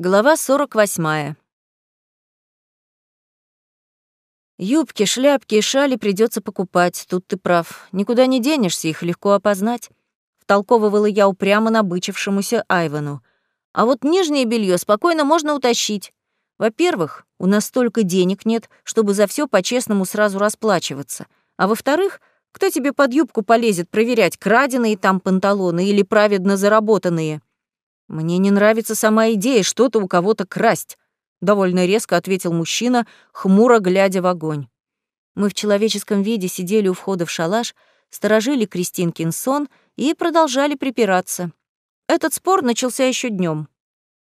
Глава 48. Юбки, шляпки и шали придется покупать, тут ты прав. Никуда не денешься, их легко опознать. Втолковывала я упрямо набычившемуся Айвану. А вот нижнее белье спокойно можно утащить. Во-первых, у нас столько денег нет, чтобы за все по-честному сразу расплачиваться. А во-вторых, кто тебе под юбку полезет проверять, краденые там панталоны или праведно заработанные? «Мне не нравится сама идея что-то у кого-то красть», — довольно резко ответил мужчина, хмуро глядя в огонь. Мы в человеческом виде сидели у входа в шалаш, сторожили Кристинкин сон и продолжали припираться. Этот спор начался еще днем.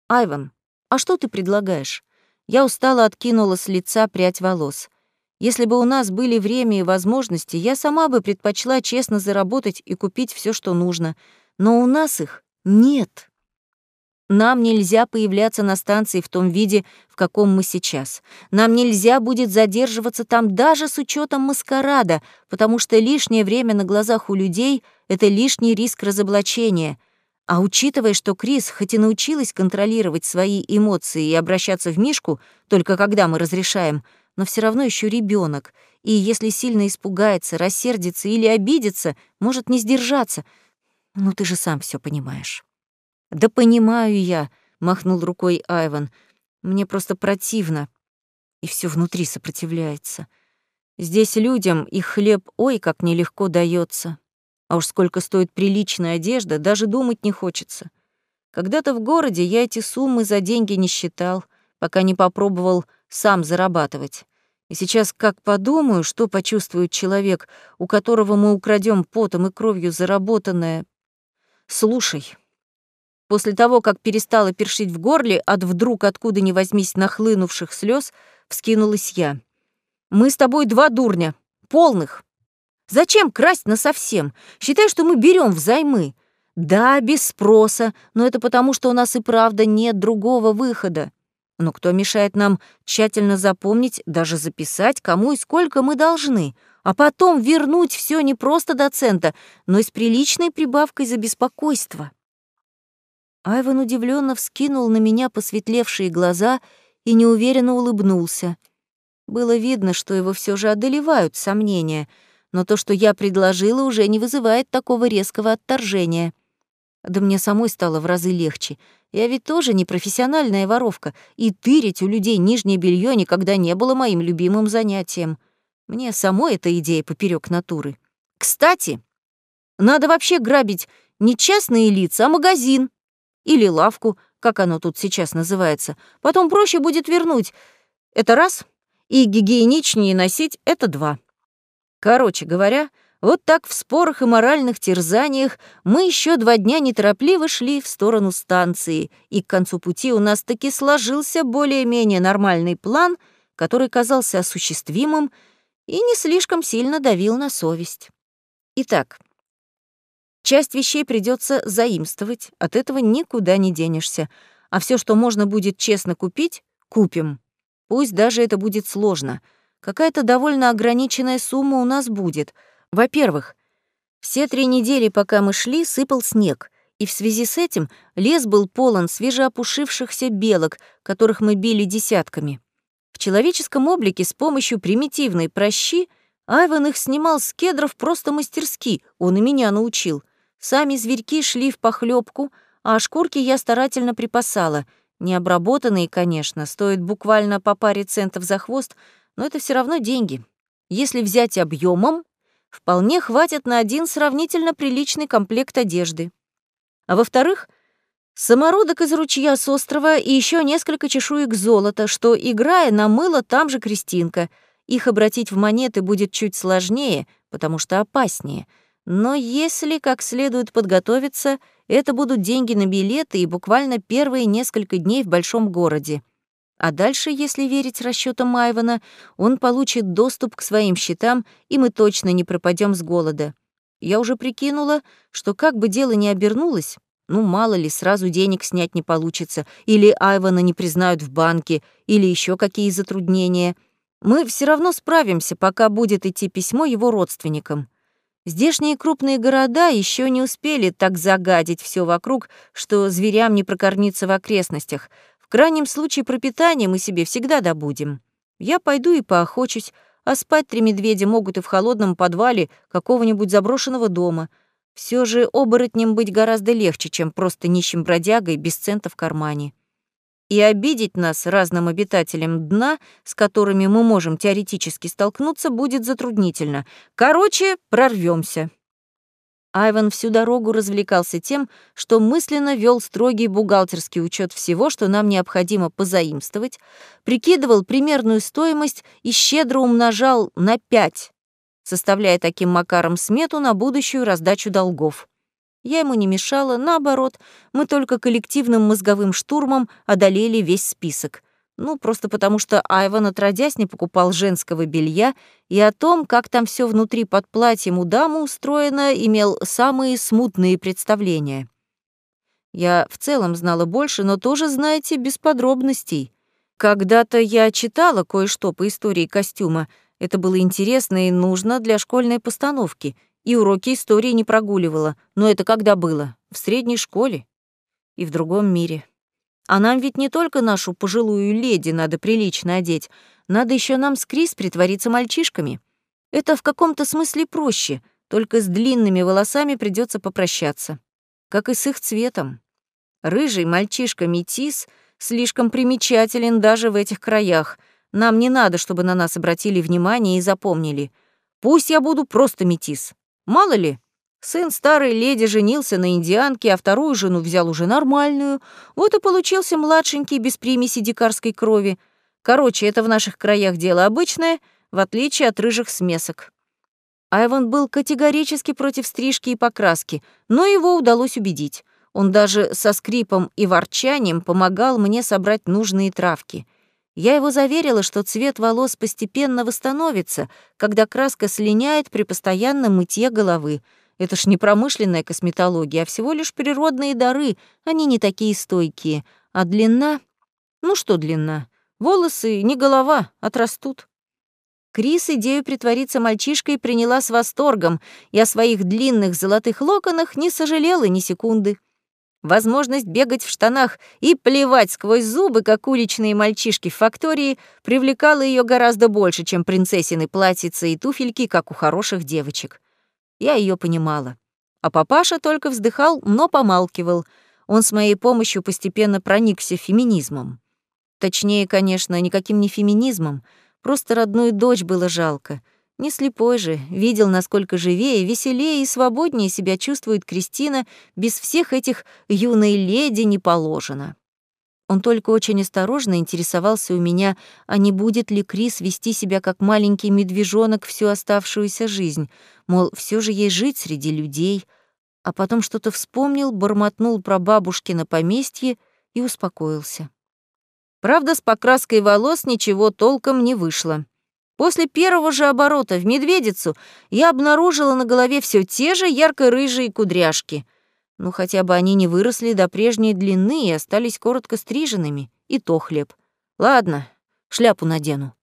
«Айван, а что ты предлагаешь?» Я устало откинула с лица прядь волос. Если бы у нас были время и возможности, я сама бы предпочла честно заработать и купить все, что нужно. Но у нас их нет. Нам нельзя появляться на станции в том виде, в каком мы сейчас. Нам нельзя будет задерживаться там даже с учетом маскарада, потому что лишнее время на глазах у людей — это лишний риск разоблачения. А учитывая, что Крис хоть и научилась контролировать свои эмоции и обращаться в Мишку только когда мы разрешаем, но все равно еще ребенок, и если сильно испугается, рассердится или обидится, может не сдержаться. Ну ты же сам все понимаешь. «Да понимаю я», — махнул рукой Айван. «Мне просто противно, и все внутри сопротивляется. Здесь людям их хлеб ой как нелегко дается. А уж сколько стоит приличная одежда, даже думать не хочется. Когда-то в городе я эти суммы за деньги не считал, пока не попробовал сам зарабатывать. И сейчас как подумаю, что почувствует человек, у которого мы украдем потом и кровью заработанное. Слушай, После того, как перестала першить в горле от вдруг откуда ни возьмись нахлынувших слез, вскинулась я. «Мы с тобой два дурня. Полных. Зачем красть насовсем? Считай, что мы берем взаймы. Да, без спроса, но это потому, что у нас и правда нет другого выхода. Но кто мешает нам тщательно запомнить, даже записать, кому и сколько мы должны, а потом вернуть все не просто до цента, но и с приличной прибавкой за беспокойство?» Айван удивленно вскинул на меня посветлевшие глаза и неуверенно улыбнулся. Было видно, что его все же одолевают сомнения, но то, что я предложила, уже не вызывает такого резкого отторжения. Да мне самой стало в разы легче. Я ведь тоже не профессиональная воровка, и тырить у людей нижнее белье никогда не было моим любимым занятием. Мне самой эта идея поперек натуры. Кстати, надо вообще грабить не частные лица, а магазин или лавку, как оно тут сейчас называется. Потом проще будет вернуть. Это раз. И гигиеничнее носить — это два. Короче говоря, вот так в спорах и моральных терзаниях мы еще два дня неторопливо шли в сторону станции, и к концу пути у нас таки сложился более-менее нормальный план, который казался осуществимым и не слишком сильно давил на совесть. Итак, Часть вещей придется заимствовать, от этого никуда не денешься. А все, что можно будет честно купить, купим. Пусть даже это будет сложно. Какая-то довольно ограниченная сумма у нас будет. Во-первых, все три недели, пока мы шли, сыпал снег, и в связи с этим лес был полон свежеопушившихся белок, которых мы били десятками. В человеческом облике с помощью примитивной прощи Айван их снимал с кедров просто мастерски, он и меня научил. Сами зверьки шли в похлебку, а шкурки я старательно припасала. Необработанные, конечно, стоят буквально по паре центов за хвост, но это все равно деньги. Если взять объемом, вполне хватит на один сравнительно приличный комплект одежды. А во-вторых, самородок из ручья с острова и еще несколько чешуек золота, что, играя, намыла там же Кристинка. Их обратить в монеты будет чуть сложнее, потому что опаснее — но если как следует подготовиться, это будут деньги на билеты и буквально первые несколько дней в большом городе. А дальше, если верить расчетам Майвана, он получит доступ к своим счетам, и мы точно не пропадем с голода. Я уже прикинула, что как бы дело ни обернулось, ну, мало ли, сразу денег снять не получится, или Айвана не признают в банке, или еще какие затруднения. Мы все равно справимся, пока будет идти письмо его родственникам. Здешние крупные города еще не успели так загадить все вокруг, что зверям не прокормиться в окрестностях. В крайнем случае пропитание мы себе всегда добудем. Я пойду и поохочусь, а спать три медведя могут и в холодном подвале какого-нибудь заброшенного дома. Все же оборотнем быть гораздо легче, чем просто нищим бродягой без цента в кармане. И обидеть нас разным обитателям дна, с которыми мы можем теоретически столкнуться, будет затруднительно. Короче, прорвемся. Айван всю дорогу развлекался тем, что мысленно вел строгий бухгалтерский учет всего, что нам необходимо позаимствовать, прикидывал примерную стоимость и щедро умножал на пять, составляя таким макаром смету на будущую раздачу долгов. Я ему не мешала, наоборот, мы только коллективным мозговым штурмом одолели весь список — ну, просто потому что Айван отродясь не покупал женского белья и о том, как там все внутри под платьем у дамы устроено, имел самые смутные представления. Я в целом знала больше, но тоже, знаете, без подробностей. Когда-то я читала кое-что по истории костюма. Это было интересно и нужно для школьной постановки. И уроки истории не прогуливала. Но это когда было? В средней школе. И в другом мире. А нам ведь не только нашу пожилую леди надо прилично одеть, надо еще нам с Крис притвориться мальчишками. Это в каком-то смысле проще, только с длинными волосами придется попрощаться. Как и с их цветом. Рыжий мальчишка-метис слишком примечателен даже в этих краях. Нам не надо, чтобы на нас обратили внимание и запомнили. Пусть я буду просто метис. Мало ли, Сын старой леди женился на индианке, а вторую жену взял уже нормальную. Вот и получился младшенький без примеси дикарской крови. Короче, это в наших краях дело обычное, в отличие от рыжих смесок. Айван был категорически против стрижки и покраски, но его удалось убедить. Он даже со скрипом и ворчанием помогал мне собрать нужные травки. Я его заверила, что цвет волос постепенно восстановится, когда краска слиняет при постоянном мытье головы — это ж не промышленная косметология, а всего лишь природные дары. Они не такие стойкие. А длина? Ну что длина? Волосы не голова, отрастут. Крис идею притвориться мальчишкой приняла с восторгом и о своих длинных золотых локонах не сожалела ни секунды. Возможность бегать в штанах и плевать сквозь зубы, как уличные мальчишки в фактории, привлекала ее гораздо больше, чем принцессины платьицы и туфельки, как у хороших девочек. Я ее понимала. А папаша только вздыхал, но помалкивал. Он с моей помощью постепенно проникся феминизмом. Точнее, конечно, никаким не феминизмом, просто родную дочь было жалко. Не слепой же, видел, насколько живее, веселее и свободнее себя чувствует Кристина, без всех этих юной леди не положено. Он только очень осторожно интересовался у меня, а не будет ли Крис вести себя как маленький медвежонок всю оставшуюся жизнь, мол, все же ей жить среди людей, а потом что-то вспомнил, бормотнул про бабушкино поместье и успокоился. Правда, с покраской волос ничего толком не вышло. После первого же оборота в медведицу я обнаружила на голове все те же ярко-рыжие кудряшки — ну, хотя бы они не выросли до прежней длины и остались коротко стриженными, и то хлеб. Ладно, шляпу надену.